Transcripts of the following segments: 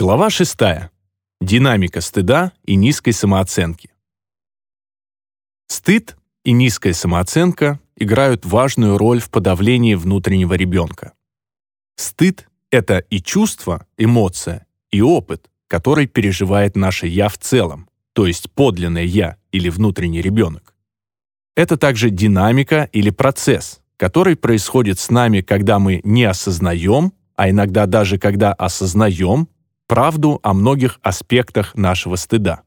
Глава 6. Динамика стыда и низкой самооценки. Стыд и низкая самооценка играют важную роль в подавлении внутреннего ребенка. Стыд — это и чувство, эмоция, и опыт, который переживает наше «я» в целом, то есть подлинное «я» или внутренний ребенок. Это также динамика или процесс, который происходит с нами, когда мы не осознаем, а иногда даже когда осознаем правду о многих аспектах нашего стыда.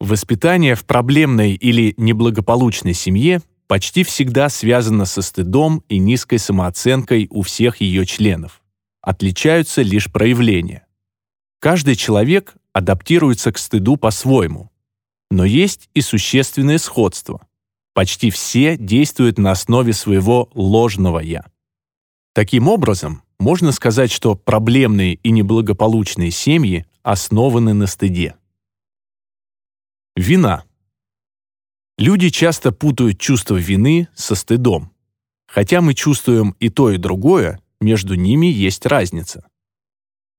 Воспитание в проблемной или неблагополучной семье почти всегда связано со стыдом и низкой самооценкой у всех ее членов. Отличаются лишь проявления. Каждый человек адаптируется к стыду по-своему. Но есть и существенное сходство. Почти все действуют на основе своего ложного «я». Таким образом, можно сказать, что проблемные и неблагополучные семьи основаны на стыде. Вина. Люди часто путают чувство вины со стыдом. Хотя мы чувствуем и то, и другое, между ними есть разница.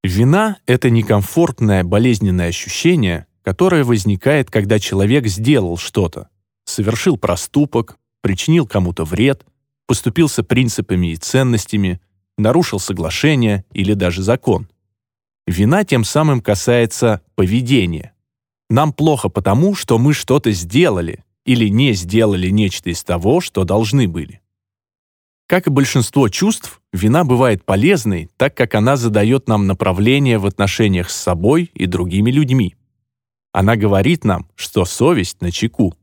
Вина — это некомфортное болезненное ощущение, которое возникает, когда человек сделал что-то, совершил проступок, причинил кому-то вред, поступился принципами и ценностями, нарушил соглашение или даже закон. Вина тем самым касается поведения. Нам плохо потому, что мы что-то сделали или не сделали нечто из того, что должны были. Как и большинство чувств, вина бывает полезной, так как она задает нам направление в отношениях с собой и другими людьми. Она говорит нам, что совесть на чеку.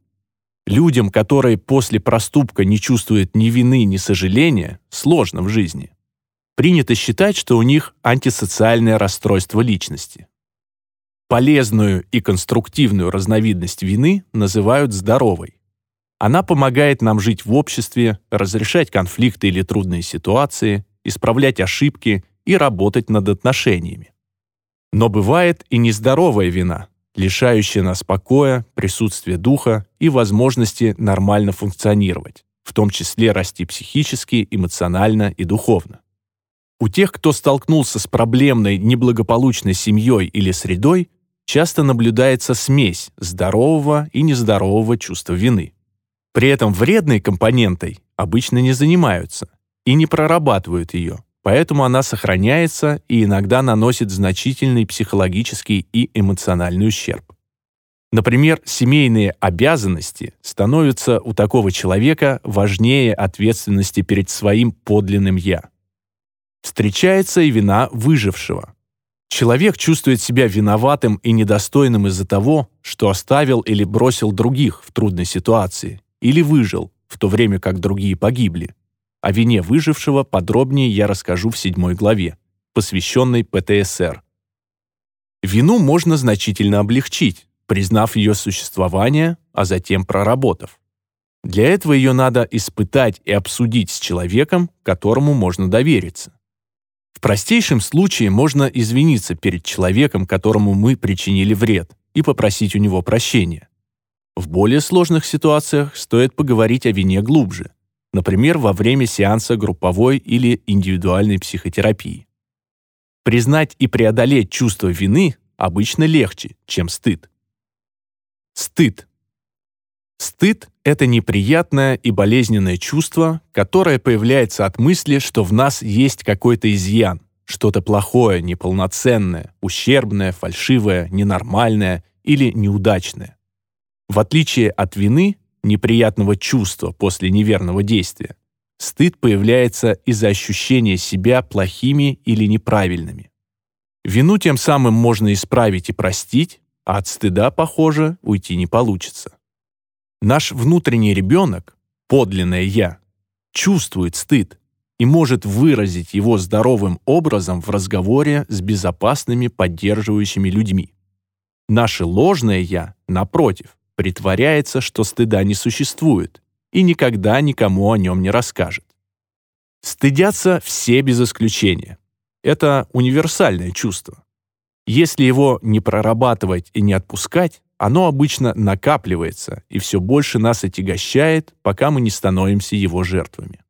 Людям, которые после проступка не чувствуют ни вины, ни сожаления, сложно в жизни. Принято считать, что у них антисоциальное расстройство личности. Полезную и конструктивную разновидность вины называют здоровой. Она помогает нам жить в обществе, разрешать конфликты или трудные ситуации, исправлять ошибки и работать над отношениями. Но бывает и нездоровая вина, лишающая нас покоя, присутствия духа и возможности нормально функционировать, в том числе расти психически, эмоционально и духовно. У тех, кто столкнулся с проблемной, неблагополучной семьей или средой, часто наблюдается смесь здорового и нездорового чувства вины. При этом вредной компонентой обычно не занимаются и не прорабатывают ее, поэтому она сохраняется и иногда наносит значительный психологический и эмоциональный ущерб. Например, семейные обязанности становятся у такого человека важнее ответственности перед своим подлинным «я». Встречается и вина выжившего. Человек чувствует себя виноватым и недостойным из-за того, что оставил или бросил других в трудной ситуации, или выжил, в то время как другие погибли. О вине выжившего подробнее я расскажу в седьмой главе, посвященной ПТСР. Вину можно значительно облегчить, признав ее существование, а затем проработав. Для этого ее надо испытать и обсудить с человеком, которому можно довериться. В простейшем случае можно извиниться перед человеком, которому мы причинили вред, и попросить у него прощения. В более сложных ситуациях стоит поговорить о вине глубже, например, во время сеанса групповой или индивидуальной психотерапии. Признать и преодолеть чувство вины обычно легче, чем стыд. Стыд Стыд — это неприятное и болезненное чувство, которое появляется от мысли, что в нас есть какой-то изъян, что-то плохое, неполноценное, ущербное, фальшивое, ненормальное или неудачное. В отличие от вины, неприятного чувства после неверного действия, стыд появляется из-за ощущения себя плохими или неправильными. Вину тем самым можно исправить и простить, а от стыда, похоже, уйти не получится. Наш внутренний ребенок, подлинное «я», чувствует стыд и может выразить его здоровым образом в разговоре с безопасными поддерживающими людьми. Наше ложное «я», напротив, притворяется, что стыда не существует и никогда никому о нем не расскажет. Стыдятся все без исключения. Это универсальное чувство. Если его не прорабатывать и не отпускать, оно обычно накапливается и все больше нас отягощает, пока мы не становимся его жертвами.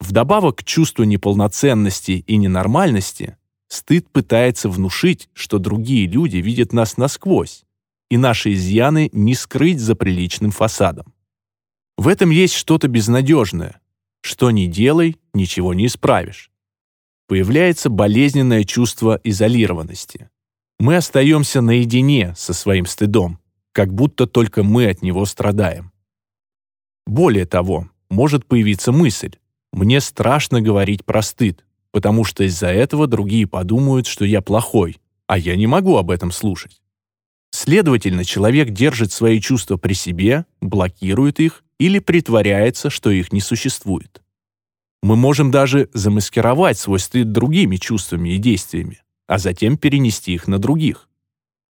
Вдобавок к чувству неполноценности и ненормальности, стыд пытается внушить, что другие люди видят нас насквозь, и наши изъяны не скрыть за приличным фасадом. В этом есть что-то безнадежное. Что ни делай, ничего не исправишь. Появляется болезненное чувство изолированности. Мы остаемся наедине со своим стыдом, как будто только мы от него страдаем. Более того, может появиться мысль «мне страшно говорить про стыд, потому что из-за этого другие подумают, что я плохой, а я не могу об этом слушать». Следовательно, человек держит свои чувства при себе, блокирует их или притворяется, что их не существует. Мы можем даже замаскировать свой стыд другими чувствами и действиями, а затем перенести их на других.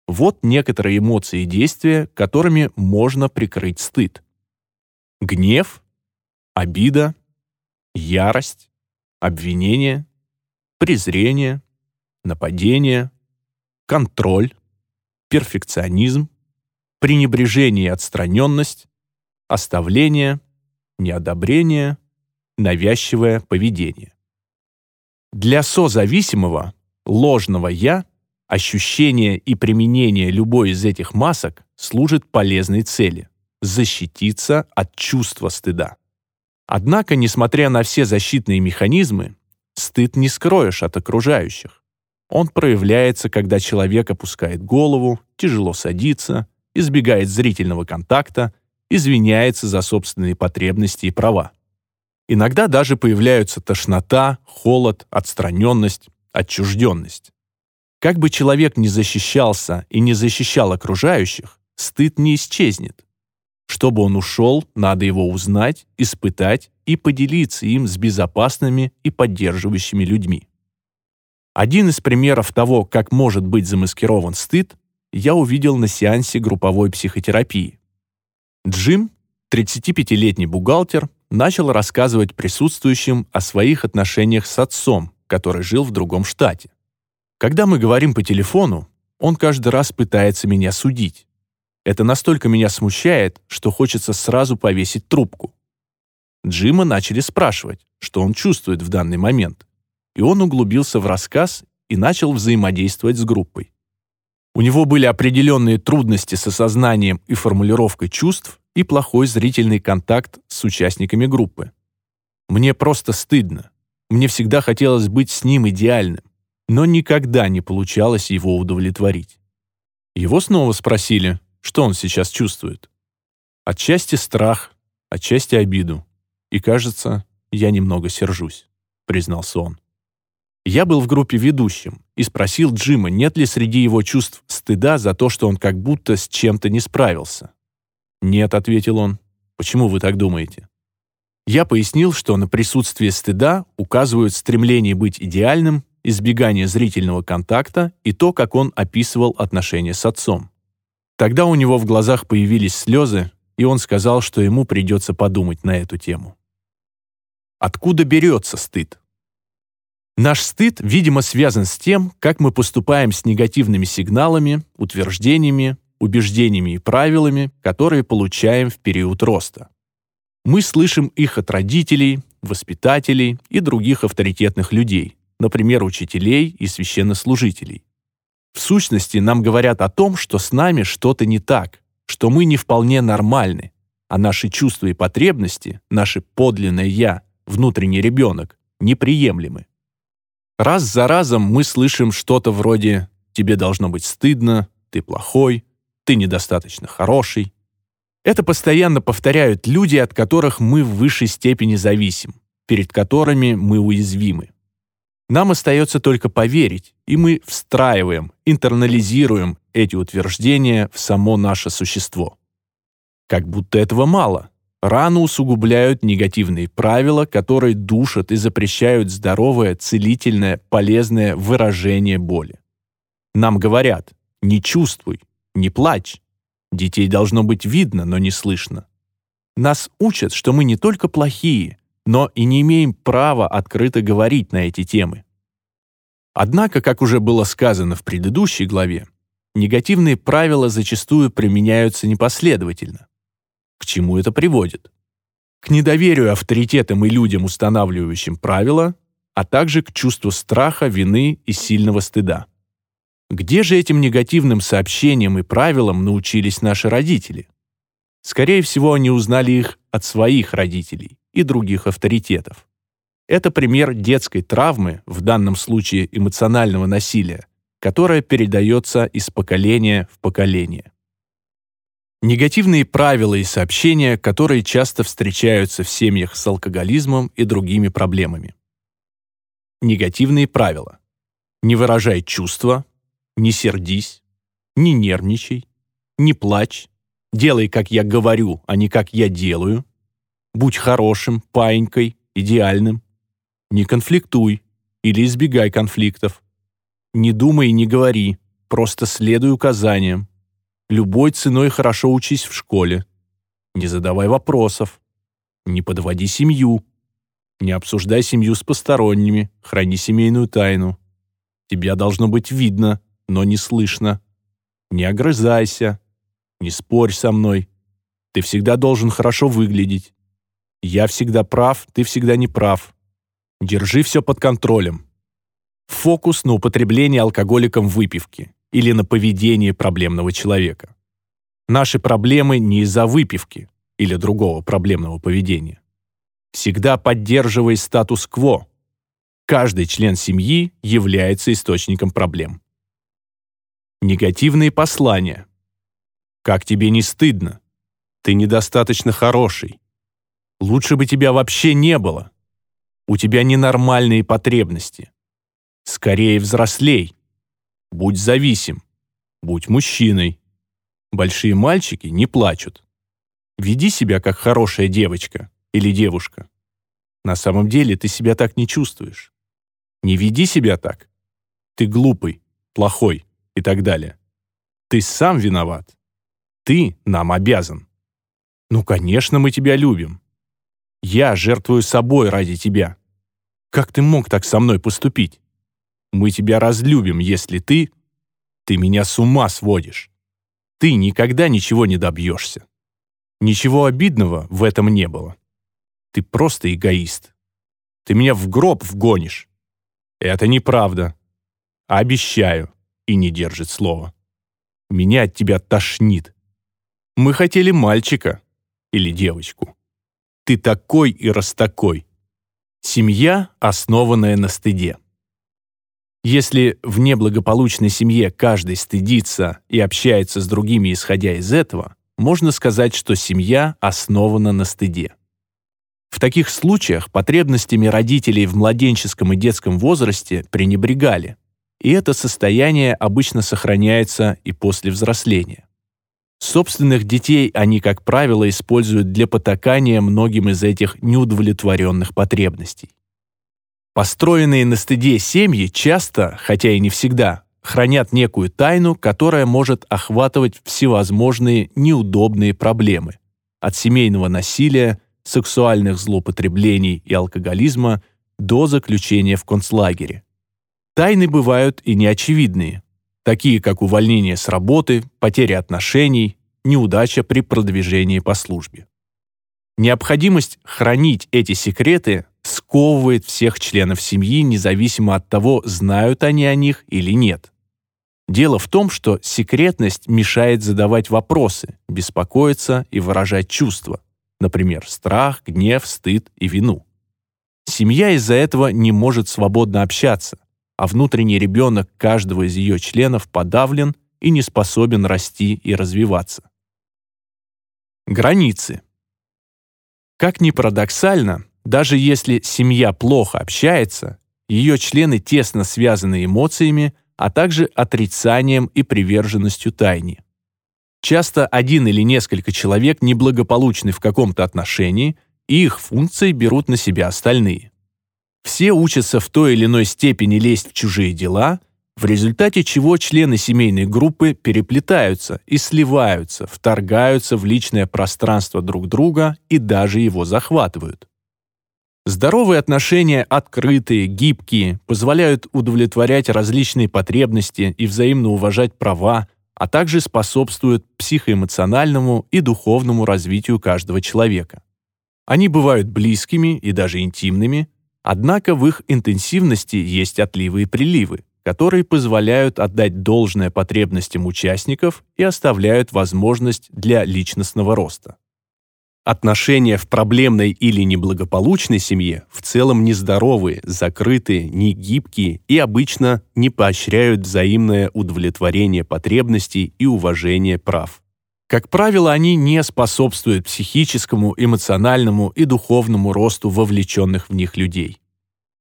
Вот некоторые эмоции и действия, которыми можно прикрыть стыд. Гнев, обида, ярость, обвинение, презрение, нападение, контроль, перфекционизм, пренебрежение и отстраненность, оставление, неодобрение, навязчивое поведение. Для созависимого, ложного «я» ощущение и применение любой из этих масок служит полезной цели – защититься от чувства стыда. Однако, несмотря на все защитные механизмы, стыд не скроешь от окружающих. Он проявляется, когда человек опускает голову, тяжело садится, избегает зрительного контакта, извиняется за собственные потребности и права. Иногда даже появляются тошнота, холод, отстраненность, отчужденность. Как бы человек ни защищался и не защищал окружающих, стыд не исчезнет. Чтобы он ушел, надо его узнать, испытать и поделиться им с безопасными и поддерживающими людьми. Один из примеров того, как может быть замаскирован стыд, я увидел на сеансе групповой психотерапии. Джим, 35-летний бухгалтер, начал рассказывать присутствующим о своих отношениях с отцом, который жил в другом штате. Когда мы говорим по телефону, он каждый раз пытается меня судить. Это настолько меня смущает, что хочется сразу повесить трубку. Джима начали спрашивать, что он чувствует в данный момент, и он углубился в рассказ и начал взаимодействовать с группой. У него были определенные трудности с осознанием и формулировкой чувств и плохой зрительный контакт с участниками группы. Мне просто стыдно. Мне всегда хотелось быть с ним идеальным, но никогда не получалось его удовлетворить. Его снова спросили, что он сейчас чувствует. Отчасти страх, отчасти обиду. И, кажется, я немного сержусь, признался он. Я был в группе ведущим и спросил Джима, нет ли среди его чувств стыда за то, что он как будто с чем-то не справился. «Нет», — ответил он. «Почему вы так думаете?» Я пояснил, что на присутствие стыда указывают стремление быть идеальным, избегание зрительного контакта и то, как он описывал отношения с отцом. Тогда у него в глазах появились слезы, и он сказал, что ему придется подумать на эту тему. Откуда берется стыд? Наш стыд, видимо, связан с тем, как мы поступаем с негативными сигналами, утверждениями, убеждениями и правилами, которые получаем в период роста. Мы слышим их от родителей, воспитателей и других авторитетных людей, например, учителей и священнослужителей. В сущности, нам говорят о том, что с нами что-то не так, что мы не вполне нормальны, а наши чувства и потребности, наше подлинное «я», внутренний ребенок, неприемлемы. Раз за разом мы слышим что-то вроде «тебе должно быть стыдно», «ты плохой», «ты недостаточно хороший». Это постоянно повторяют люди, от которых мы в высшей степени зависим, перед которыми мы уязвимы. Нам остается только поверить, и мы встраиваем, интернализируем эти утверждения в само наше существо. Как будто этого мало. Рано усугубляют негативные правила, которые душат и запрещают здоровое, целительное, полезное выражение боли. Нам говорят «не чувствуй», «не плачь». Детей должно быть видно, но не слышно. Нас учат, что мы не только плохие, но и не имеем права открыто говорить на эти темы. Однако, как уже было сказано в предыдущей главе, негативные правила зачастую применяются непоследовательно. К чему это приводит? К недоверию авторитетам и людям, устанавливающим правила, а также к чувству страха, вины и сильного стыда. Где же этим негативным сообщениям и правилам научились наши родители? Скорее всего, они узнали их от своих родителей и других авторитетов. Это пример детской травмы, в данном случае эмоционального насилия, которое передается из поколения в поколение. Негативные правила и сообщения, которые часто встречаются в семьях с алкоголизмом и другими проблемами. Негативные правила. Не выражай чувства, не сердись, не нервничай, не плачь, делай, как я говорю, а не как я делаю, будь хорошим, паинькой, идеальным, не конфликтуй или избегай конфликтов, не думай и не говори, просто следуй указаниям, любой ценой хорошо учись в школе, не задавай вопросов, не подводи семью, не обсуждай семью с посторонними, храни семейную тайну. Тебя должно быть видно, но не слышно. Не огрызайся, не спорь со мной. Ты всегда должен хорошо выглядеть. Я всегда прав, ты всегда не прав. Держи все под контролем. Фокус на употреблении алкоголиком выпивки или на поведении проблемного человека. Наши проблемы не из-за выпивки или другого проблемного поведения. Всегда поддерживай статус-кво. Каждый член семьи является источником проблем. Негативные послания. Как тебе не стыдно? Ты недостаточно хороший. Лучше бы тебя вообще не было. У тебя ненормальные потребности. Скорее взрослей. Будь зависим. Будь мужчиной. Большие мальчики не плачут. Веди себя как хорошая девочка или девушка. На самом деле ты себя так не чувствуешь. Не веди себя так. Ты глупый, плохой и так далее. Ты сам виноват. Ты нам обязан. Ну, конечно, мы тебя любим. Я жертвую собой ради тебя. Как ты мог так со мной поступить? Мы тебя разлюбим, если ты... Ты меня с ума сводишь. Ты никогда ничего не добьешься. Ничего обидного в этом не было. Ты просто эгоист. Ты меня в гроб вгонишь. Это неправда. Обещаю и не держит слова. Меня от тебя тошнит. Мы хотели мальчика или девочку. Ты такой и раз такой. Семья, основанная на стыде. Если в неблагополучной семье каждый стыдится и общается с другими, исходя из этого, можно сказать, что семья основана на стыде. В таких случаях потребностями родителей в младенческом и детском возрасте пренебрегали, и это состояние обычно сохраняется и после взросления. Собственных детей они, как правило, используют для потакания многим из этих неудовлетворенных потребностей. Построенные на стыде семьи часто, хотя и не всегда, хранят некую тайну, которая может охватывать всевозможные неудобные проблемы. От семейного насилия, сексуальных злоупотреблений и алкоголизма до заключения в концлагере. Тайны бывают и неочевидные, такие как увольнение с работы, потеря отношений, неудача при продвижении по службе. Необходимость хранить эти секреты сковывает всех членов семьи, независимо от того, знают они о них или нет. Дело в том, что секретность мешает задавать вопросы, беспокоиться и выражать чувства, например, страх, гнев, стыд и вину. Семья из-за этого не может свободно общаться, а внутренний ребенок каждого из ее членов подавлен и не способен расти и развиваться. Границы. Как ни парадоксально, даже если семья плохо общается, ее члены тесно связаны эмоциями, а также отрицанием и приверженностью тайне. Часто один или несколько человек неблагополучны в каком-то отношении, и их функции берут на себя остальные. Все учатся в той или иной степени лезть в чужие дела, в результате чего члены семейной группы переплетаются и сливаются, вторгаются в личное пространство друг друга и даже его захватывают. Здоровые отношения открытые, гибкие, позволяют удовлетворять различные потребности и взаимно уважать права, а также способствуют психоэмоциональному и духовному развитию каждого человека. Они бывают близкими и даже интимными, Однако в их интенсивности есть отливы и приливы, которые позволяют отдать должное потребностям участников и оставляют возможность для личностного роста. Отношения в проблемной или неблагополучной семье в целом нездоровые, закрытые, негибкие и обычно не поощряют взаимное удовлетворение потребностей и уважение прав. Как правило, они не способствуют психическому, эмоциональному и духовному росту вовлеченных в них людей.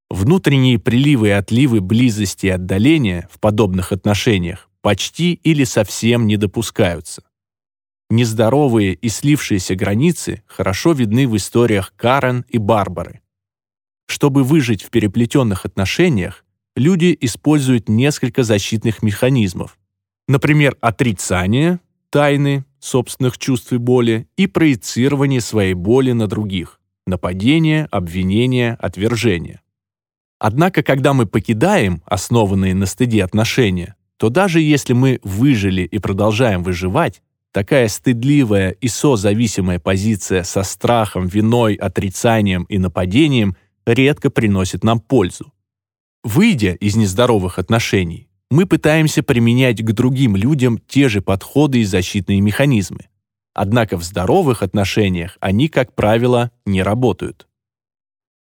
Внутренние приливы и отливы близости и отдаления в подобных отношениях почти или совсем не допускаются. Нездоровые и слившиеся границы хорошо видны в историях Карен и Барбары. Чтобы выжить в переплетенных отношениях, люди используют несколько защитных механизмов. Например, отрицание, тайны, собственных чувств и боли и проецирование своей боли на других, нападение, обвинение, отвержение. Однако, когда мы покидаем основанные на стыде отношения, то даже если мы выжили и продолжаем выживать, такая стыдливая и созависимая позиция со страхом, виной, отрицанием и нападением редко приносит нам пользу. Выйдя из нездоровых отношений, мы пытаемся применять к другим людям те же подходы и защитные механизмы. Однако в здоровых отношениях они, как правило, не работают.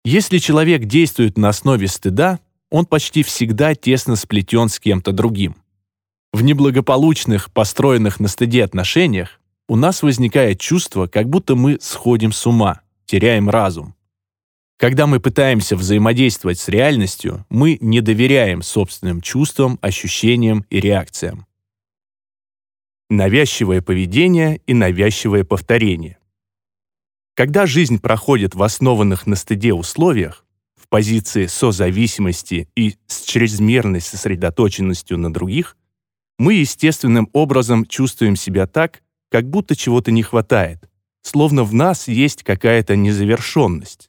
Если человек действует на основе стыда, он почти всегда тесно сплетен с кем-то другим. В неблагополучных, построенных на стыде отношениях у нас возникает чувство, как будто мы сходим с ума, теряем разум. Когда мы пытаемся взаимодействовать с реальностью, мы не доверяем собственным чувствам, ощущениям и реакциям. Навязчивое поведение и навязчивое повторение. Когда жизнь проходит в основанных на стыде условиях, в позиции созависимости и с чрезмерной сосредоточенностью на других, мы естественным образом чувствуем себя так, как будто чего-то не хватает, словно в нас есть какая-то незавершенность.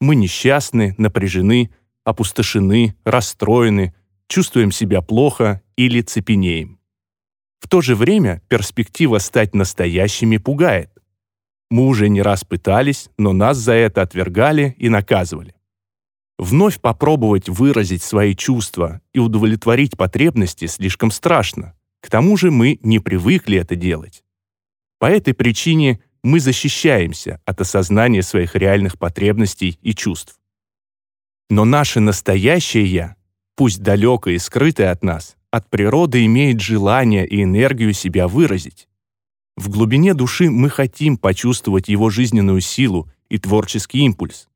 Мы несчастны, напряжены, опустошены, расстроены, чувствуем себя плохо или цепенеем. В то же время перспектива стать настоящими пугает. Мы уже не раз пытались, но нас за это отвергали и наказывали. Вновь попробовать выразить свои чувства и удовлетворить потребности слишком страшно. К тому же мы не привыкли это делать. По этой причине мы защищаемся от осознания своих реальных потребностей и чувств. Но наше настоящее «я», пусть далекое и скрытое от нас, от природы имеет желание и энергию себя выразить. В глубине души мы хотим почувствовать его жизненную силу и творческий импульс.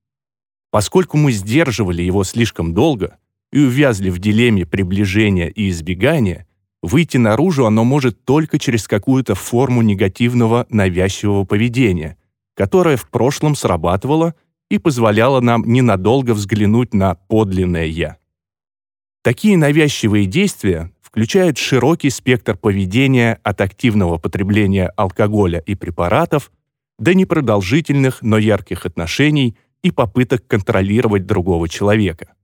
Поскольку мы сдерживали его слишком долго и увязли в дилемме приближения и избегания, Выйти наружу оно может только через какую-то форму негативного навязчивого поведения, которое в прошлом срабатывало и позволяло нам ненадолго взглянуть на подлинное «я». Такие навязчивые действия включают широкий спектр поведения от активного потребления алкоголя и препаратов до непродолжительных, но ярких отношений и попыток контролировать другого человека.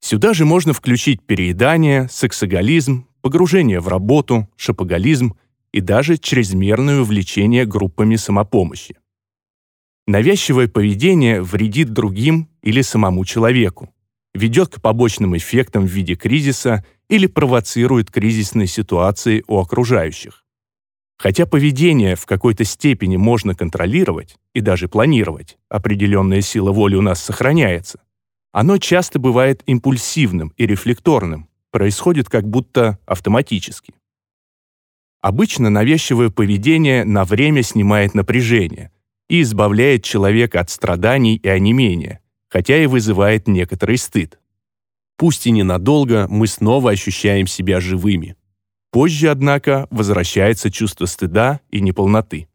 Сюда же можно включить переедание, сексоголизм, погружение в работу, шопоголизм и даже чрезмерное увлечение группами самопомощи. Навязчивое поведение вредит другим или самому человеку, ведет к побочным эффектам в виде кризиса или провоцирует кризисные ситуации у окружающих. Хотя поведение в какой-то степени можно контролировать и даже планировать, определенная сила воли у нас сохраняется, оно часто бывает импульсивным и рефлекторным, происходит как будто автоматически. Обычно навязчивое поведение на время снимает напряжение и избавляет человека от страданий и онемения, хотя и вызывает некоторый стыд. Пусть и ненадолго мы снова ощущаем себя живыми. Позже, однако, возвращается чувство стыда и неполноты.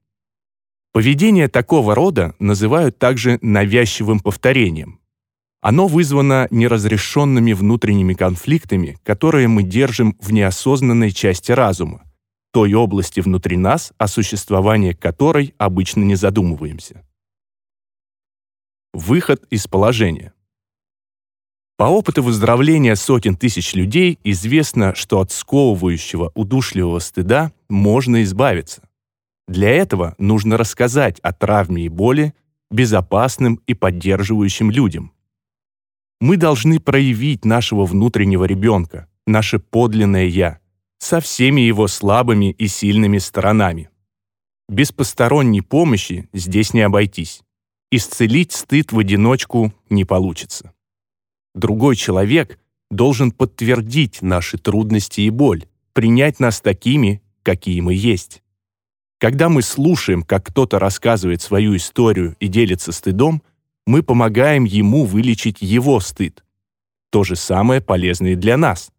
Поведение такого рода называют также навязчивым повторением, оно вызвано неразрешенными внутренними конфликтами, которые мы держим в неосознанной части разума, той области внутри нас, о существовании которой обычно не задумываемся. Выход из положения. По опыту выздоровления сотен тысяч людей известно, что от сковывающего, удушливого стыда можно избавиться. Для этого нужно рассказать о травме и боли безопасным и поддерживающим людям, Мы должны проявить нашего внутреннего ребенка, наше подлинное «я», со всеми его слабыми и сильными сторонами. Без посторонней помощи здесь не обойтись. Исцелить стыд в одиночку не получится. Другой человек должен подтвердить наши трудности и боль, принять нас такими, какие мы есть. Когда мы слушаем, как кто-то рассказывает свою историю и делится стыдом, мы помогаем ему вылечить его стыд. То же самое полезно и для нас.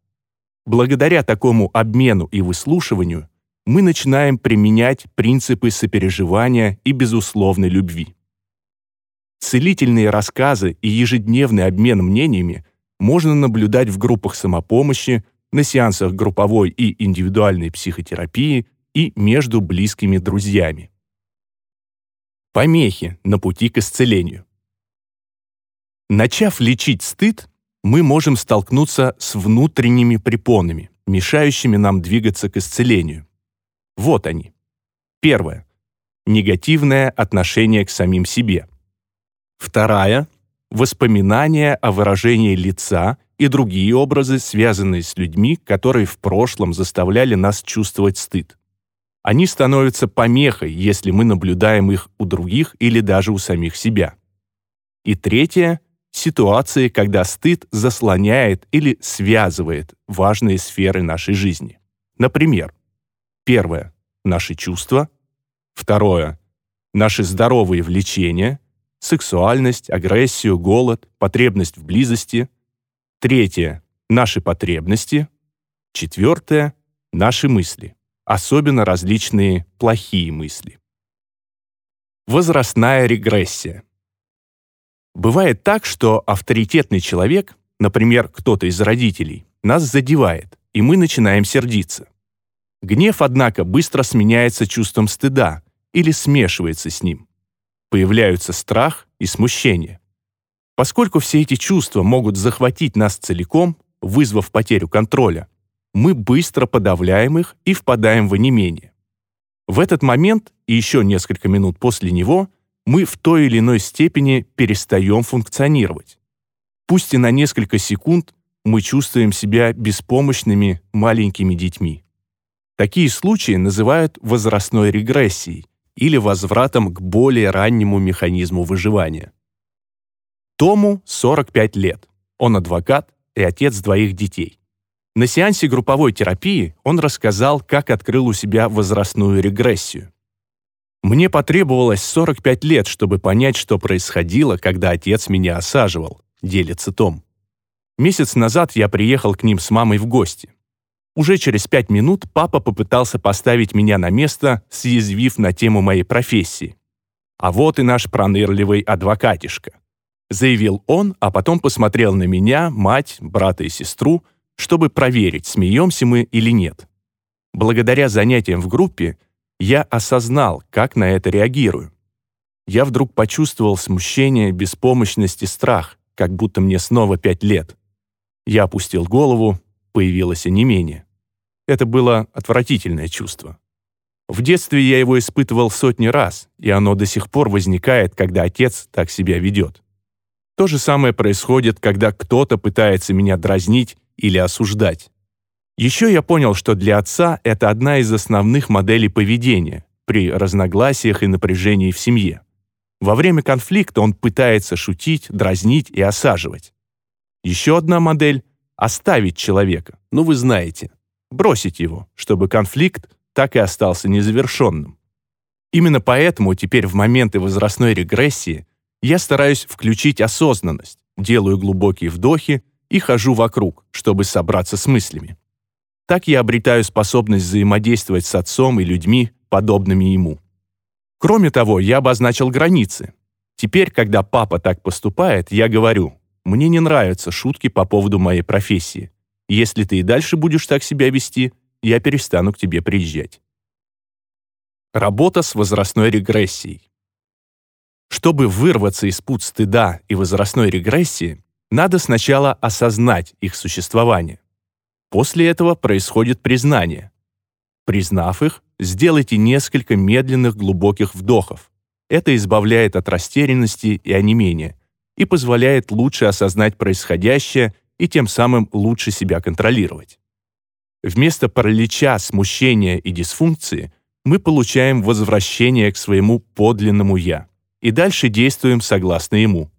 Благодаря такому обмену и выслушиванию мы начинаем применять принципы сопереживания и безусловной любви. Целительные рассказы и ежедневный обмен мнениями можно наблюдать в группах самопомощи, на сеансах групповой и индивидуальной психотерапии и между близкими друзьями. Помехи на пути к исцелению. Начав лечить стыд, мы можем столкнуться с внутренними препонами, мешающими нам двигаться к исцелению. Вот они. Первое. Негативное отношение к самим себе. Вторая — воспоминания о выражении лица и другие образы, связанные с людьми, которые в прошлом заставляли нас чувствовать стыд. Они становятся помехой, если мы наблюдаем их у других или даже у самих себя. И третье — ситуации, когда стыд заслоняет или связывает важные сферы нашей жизни. Например, первое — наши чувства, второе — наши здоровые влечения, сексуальность, агрессию, голод, потребность в близости, третье — наши потребности, четвертое — наши мысли, особенно различные плохие мысли. Возрастная регрессия. Бывает так, что авторитетный человек, например, кто-то из родителей, нас задевает, и мы начинаем сердиться. Гнев, однако, быстро сменяется чувством стыда или смешивается с ним появляются страх и смущение. Поскольку все эти чувства могут захватить нас целиком, вызвав потерю контроля, мы быстро подавляем их и впадаем в онемение. В этот момент и еще несколько минут после него мы в той или иной степени перестаем функционировать. Пусть и на несколько секунд мы чувствуем себя беспомощными маленькими детьми. Такие случаи называют возрастной регрессией, или возвратом к более раннему механизму выживания. Тому 45 лет. Он адвокат и отец двоих детей. На сеансе групповой терапии он рассказал, как открыл у себя возрастную регрессию. Мне потребовалось 45 лет, чтобы понять, что происходило, когда отец меня осаживал, делится Том. Месяц назад я приехал к ним с мамой в гости. Уже через пять минут папа попытался поставить меня на место, съязвив на тему моей профессии. «А вот и наш пронырливый адвокатишка», — заявил он, а потом посмотрел на меня, мать, брата и сестру, чтобы проверить, смеемся мы или нет. Благодаря занятиям в группе я осознал, как на это реагирую. Я вдруг почувствовал смущение, беспомощность и страх, как будто мне снова пять лет. Я опустил голову, появилось онемение. Это было отвратительное чувство. В детстве я его испытывал сотни раз, и оно до сих пор возникает, когда отец так себя ведет. То же самое происходит, когда кто-то пытается меня дразнить или осуждать. Еще я понял, что для отца это одна из основных моделей поведения при разногласиях и напряжении в семье. Во время конфликта он пытается шутить, дразнить и осаживать. Еще одна модель оставить человека, ну вы знаете, бросить его, чтобы конфликт так и остался незавершенным. Именно поэтому теперь в моменты возрастной регрессии я стараюсь включить осознанность, делаю глубокие вдохи и хожу вокруг, чтобы собраться с мыслями. Так я обретаю способность взаимодействовать с отцом и людьми, подобными ему. Кроме того, я обозначил границы. Теперь, когда папа так поступает, я говорю, мне не нравятся шутки по поводу моей профессии. Если ты и дальше будешь так себя вести, я перестану к тебе приезжать. Работа с возрастной регрессией. Чтобы вырваться из пут стыда и возрастной регрессии, надо сначала осознать их существование. После этого происходит признание. Признав их, сделайте несколько медленных глубоких вдохов. Это избавляет от растерянности и онемения – и позволяет лучше осознать происходящее и тем самым лучше себя контролировать. Вместо паралича, смущения и дисфункции мы получаем возвращение к своему подлинному «я» и дальше действуем согласно ему.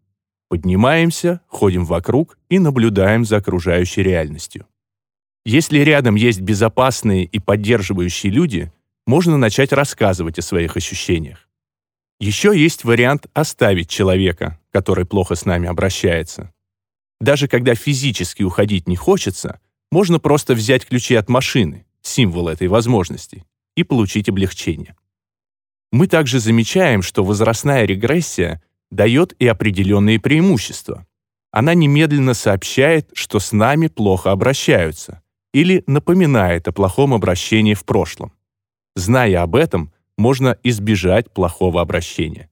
Поднимаемся, ходим вокруг и наблюдаем за окружающей реальностью. Если рядом есть безопасные и поддерживающие люди, можно начать рассказывать о своих ощущениях. Еще есть вариант оставить человека, который плохо с нами обращается. Даже когда физически уходить не хочется, можно просто взять ключи от машины, символ этой возможности, и получить облегчение. Мы также замечаем, что возрастная регрессия дает и определенные преимущества. Она немедленно сообщает, что с нами плохо обращаются, или напоминает о плохом обращении в прошлом. Зная об этом, можно избежать плохого обращения.